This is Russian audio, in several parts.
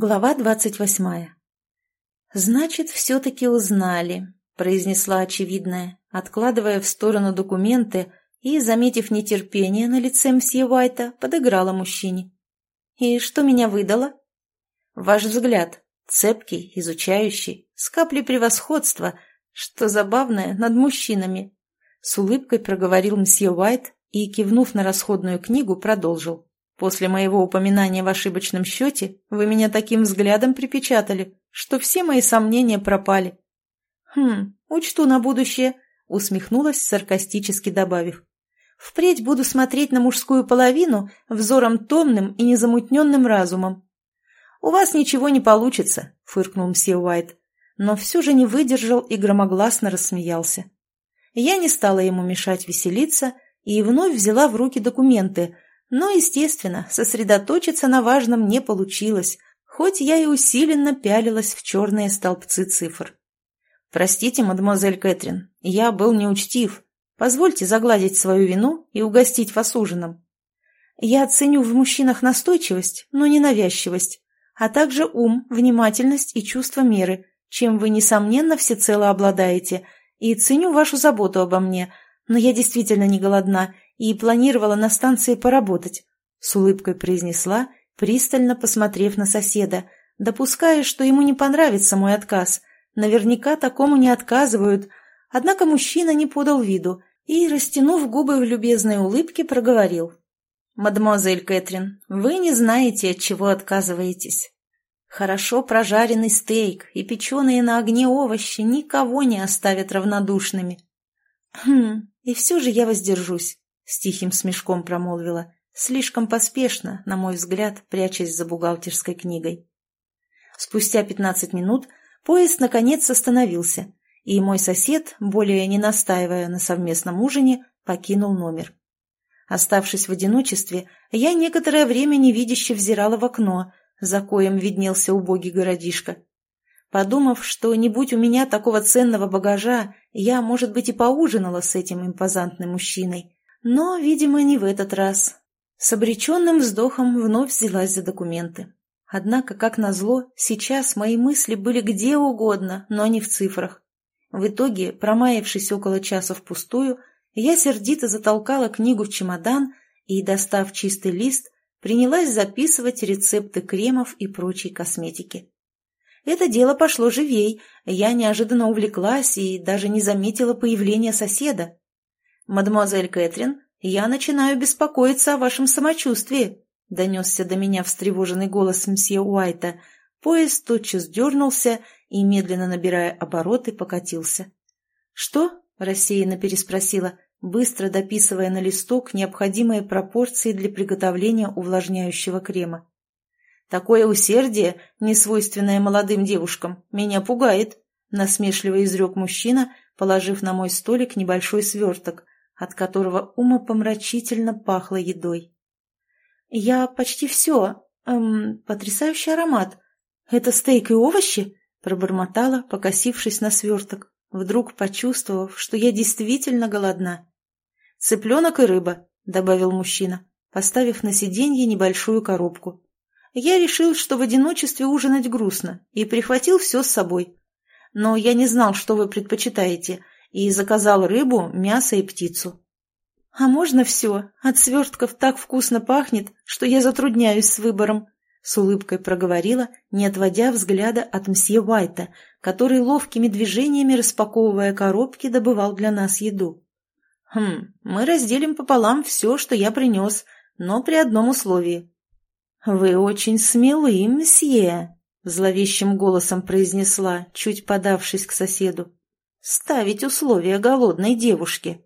Глава двадцать восьмая. «Значит, все-таки узнали», — произнесла очевидная, откладывая в сторону документы и, заметив нетерпение на лице мсье Уайта, подыграла мужчине. «И что меня выдало?» «Ваш взгляд, цепкий, изучающий, с каплей превосходства, что забавное, над мужчинами», — с улыбкой проговорил мсье Уайт и, кивнув на расходную книгу, продолжил. После моего упоминания в ошибочном счете вы меня таким взглядом припечатали, что все мои сомнения пропали. Хм, учту на будущее, усмехнулась, саркастически добавив. Впредь буду смотреть на мужскую половину взором томным и незамутненным разумом. «У вас ничего не получится», — фыркнул мсье Уайт, но все же не выдержал и громогласно рассмеялся. Я не стала ему мешать веселиться и вновь взяла в руки документы — но, естественно, сосредоточиться на важном не получилось, хоть я и усиленно пялилась в черные столбцы цифр. «Простите, мадемуазель Кэтрин, я был неучтив. Позвольте загладить свою вину и угостить вас ужином. Я ценю в мужчинах настойчивость, но не навязчивость, а также ум, внимательность и чувство меры, чем вы, несомненно, всецело обладаете, и ценю вашу заботу обо мне, но я действительно не голодна и планировала на станции поработать», — с улыбкой произнесла, пристально посмотрев на соседа, допуская, что ему не понравится мой отказ. Наверняка такому не отказывают. Однако мужчина не подал виду и, растянув губы в любезной улыбке, проговорил. «Мадемуазель Кэтрин, вы не знаете, от чего отказываетесь. Хорошо прожаренный стейк и печеные на огне овощи никого не оставят равнодушными». «Хм, и все же я воздержусь с тихим смешком промолвила, слишком поспешно, на мой взгляд, прячась за бухгалтерской книгой. Спустя пятнадцать минут поезд наконец остановился, и мой сосед, более не настаивая на совместном ужине, покинул номер. Оставшись в одиночестве, я некоторое время невидяще взирала в окно, за коем виднелся убогий городишко. Подумав, что не будь у меня такого ценного багажа, я, может быть, и поужинала с этим импозантным мужчиной, но, видимо, не в этот раз. С обреченным вздохом вновь взялась за документы. Однако, как назло, сейчас мои мысли были где угодно, но не в цифрах. В итоге, промаявшись около часа впустую, я сердито затолкала книгу в чемодан и, достав чистый лист, принялась записывать рецепты кремов и прочей косметики. Это дело пошло живей, я неожиданно увлеклась и даже не заметила появления соседа. «Мадемуазель Кэтрин, я начинаю беспокоиться о вашем самочувствии», — донесся до меня встревоженный голос мсье Уайта. Поезд тотчас дернулся и, медленно набирая обороты, покатился. «Что?» — рассеянно переспросила, быстро дописывая на листок необходимые пропорции для приготовления увлажняющего крема. «Такое усердие, несвойственное молодым девушкам, меня пугает», — насмешливо изрек мужчина, положив на мой столик небольшой сверток, от которого умопомрачительно пахло едой. «Я почти все. Эм, потрясающий аромат. Это стейк и овощи?» — пробормотала, покосившись на сверток, вдруг почувствовав, что я действительно голодна. «Цыпленок и рыба», — добавил мужчина, поставив на сиденье небольшую коробку. Я решил, что в одиночестве ужинать грустно, и прихватил все с собой. Но я не знал, что вы предпочитаете — и заказал рыбу, мясо и птицу. «А можно все? От свертков так вкусно пахнет, что я затрудняюсь с выбором», — с улыбкой проговорила, не отводя взгляда от мсье Уайта, который ловкими движениями, распаковывая коробки, добывал для нас еду. «Хм, мы разделим пополам все, что я принес, но при одном условии». «Вы очень смелы, мсье», — зловещим голосом произнесла, чуть подавшись к соседу. Ставить условия голодной девушке.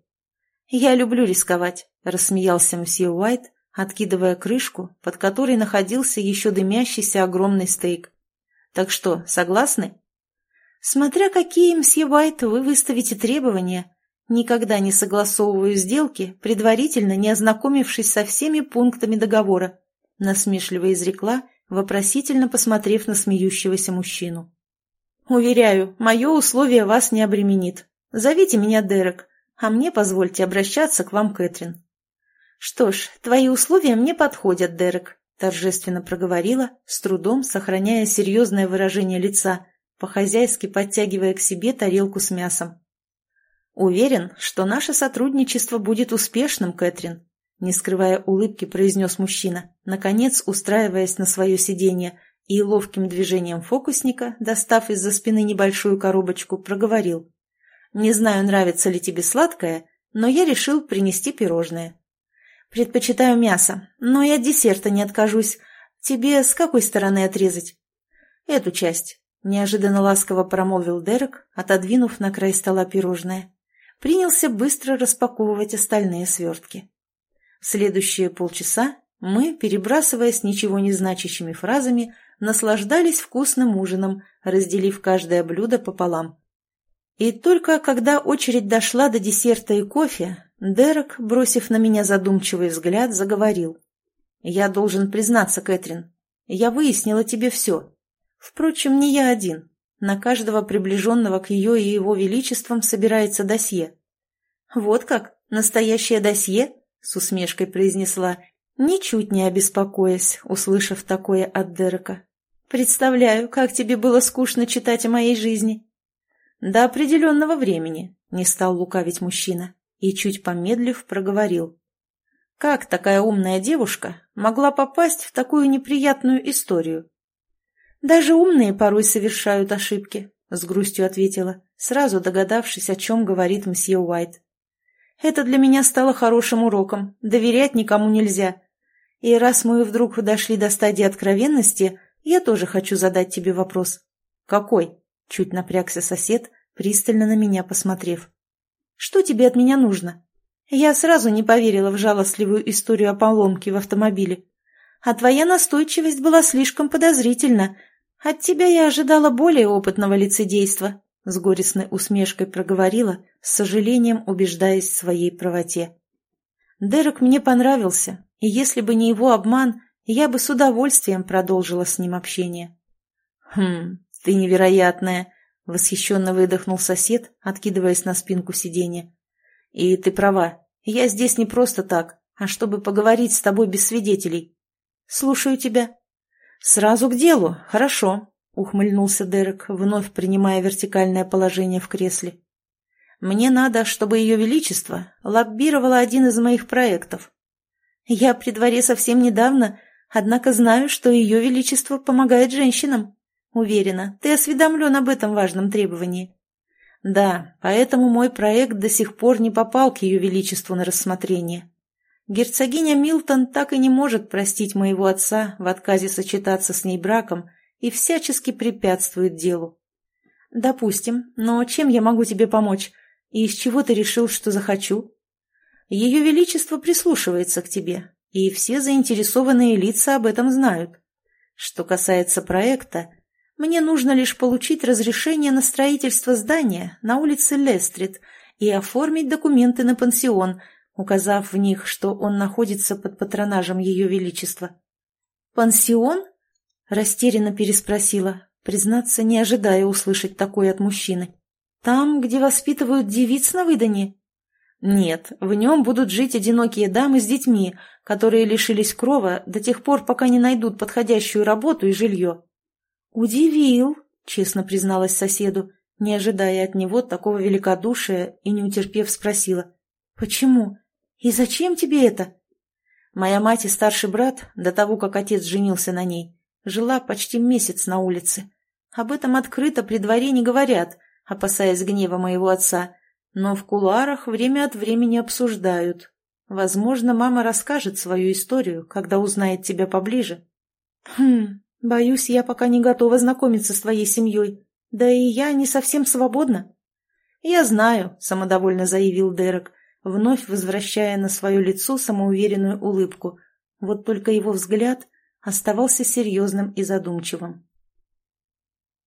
«Я люблю рисковать», — рассмеялся мсье Уайт, откидывая крышку, под которой находился еще дымящийся огромный стейк. «Так что, согласны?» «Смотря какие, мсье Уайт, вы выставите требования. Никогда не согласовываю сделки, предварительно не ознакомившись со всеми пунктами договора», — насмешливо изрекла, вопросительно посмотрев на смеющегося мужчину. Уверяю, мое условие вас не обременит. Зовите меня Дерек, а мне позвольте обращаться к вам, Кэтрин. Что ж, твои условия мне подходят, Дерек, — торжественно проговорила, с трудом сохраняя серьезное выражение лица, по-хозяйски подтягивая к себе тарелку с мясом. «Уверен, что наше сотрудничество будет успешным, Кэтрин», не скрывая улыбки, произнес мужчина, наконец устраиваясь на свое сиденье и ловким движением фокусника, достав из-за спины небольшую коробочку, проговорил. «Не знаю, нравится ли тебе сладкое, но я решил принести пирожное». «Предпочитаю мясо, но я от десерта не откажусь. Тебе с какой стороны отрезать?» «Эту часть», — неожиданно ласково промолвил Дерек, отодвинув на край стола пирожное. Принялся быстро распаковывать остальные свертки. В следующие полчаса мы, перебрасываясь ничего не значащими фразами, наслаждались вкусным ужином, разделив каждое блюдо пополам. И только когда очередь дошла до десерта и кофе, Дерек, бросив на меня задумчивый взгляд, заговорил. «Я должен признаться, Кэтрин, я выяснила тебе все. Впрочем, не я один. На каждого приближенного к ее и его величествам собирается досье». «Вот как? Настоящее досье?» — с усмешкой произнесла, ничуть не обеспокоясь, услышав такое от Дерека. «Представляю, как тебе было скучно читать о моей жизни». «До определенного времени», — не стал лукавить мужчина и, чуть помедлив, проговорил. «Как такая умная девушка могла попасть в такую неприятную историю?» «Даже умные порой совершают ошибки», — с грустью ответила, сразу догадавшись, о чем говорит мсье Уайт. Это для меня стало хорошим уроком. Доверять никому нельзя. И раз мы вдруг дошли до стадии откровенности, я тоже хочу задать тебе вопрос. Какой? Чуть напрягся сосед, пристально на меня посмотрев. Что тебе от меня нужно? Я сразу не поверила в жалостливую историю о поломке в автомобиле. А твоя настойчивость была слишком подозрительна. От тебя я ожидала более опытного лицедейства. С горестной усмешкой проговорила, с сожалением убеждаясь в своей правоте. Дерек мне понравился, и если бы не его обман, я бы с удовольствием продолжила с ним общение. «Хм, ты невероятная!» — восхищенно выдохнул сосед, откидываясь на спинку сиденья. «И ты права, я здесь не просто так, а чтобы поговорить с тобой без свидетелей. Слушаю тебя». «Сразу к делу, хорошо», — ухмыльнулся Дерек, вновь принимая вертикальное положение в кресле. «Мне надо, чтобы Ее Величество лоббировало один из моих проектов. Я при дворе совсем недавно, однако знаю, что Ее Величество помогает женщинам. Уверена, ты осведомлен об этом важном требовании». «Да, поэтому мой проект до сих пор не попал к Ее Величеству на рассмотрение. Герцогиня Милтон так и не может простить моего отца в отказе сочетаться с ней браком, — и всячески препятствует делу. Допустим, но чем я могу тебе помочь? И из чего ты решил, что захочу? Ее Величество прислушивается к тебе, и все заинтересованные лица об этом знают. Что касается проекта, мне нужно лишь получить разрешение на строительство здания на улице Лестрит и оформить документы на пансион, указав в них, что он находится под патронажем Ее Величества. «Пансион?» Растерянно переспросила, признаться, не ожидая услышать такое от мужчины. «Там, где воспитывают девиц на выданье?» «Нет, в нем будут жить одинокие дамы с детьми, которые лишились крова до тех пор, пока не найдут подходящую работу и жилье». «Удивил», — честно призналась соседу, не ожидая от него такого великодушия и не утерпев спросила. «Почему? И зачем тебе это?» Моя мать и старший брат, до того, как отец женился на ней, Жила почти месяц на улице. Об этом открыто при дворе не говорят, опасаясь гнева моего отца, но в кулуарах время от времени обсуждают. Возможно, мама расскажет свою историю, когда узнает тебя поближе. Хм, боюсь, я пока не готова знакомиться с твоей семьей. Да и я не совсем свободна. Я знаю, самодовольно заявил Дерек, вновь возвращая на свое лицо самоуверенную улыбку. Вот только его взгляд оставался серьезным и задумчивым.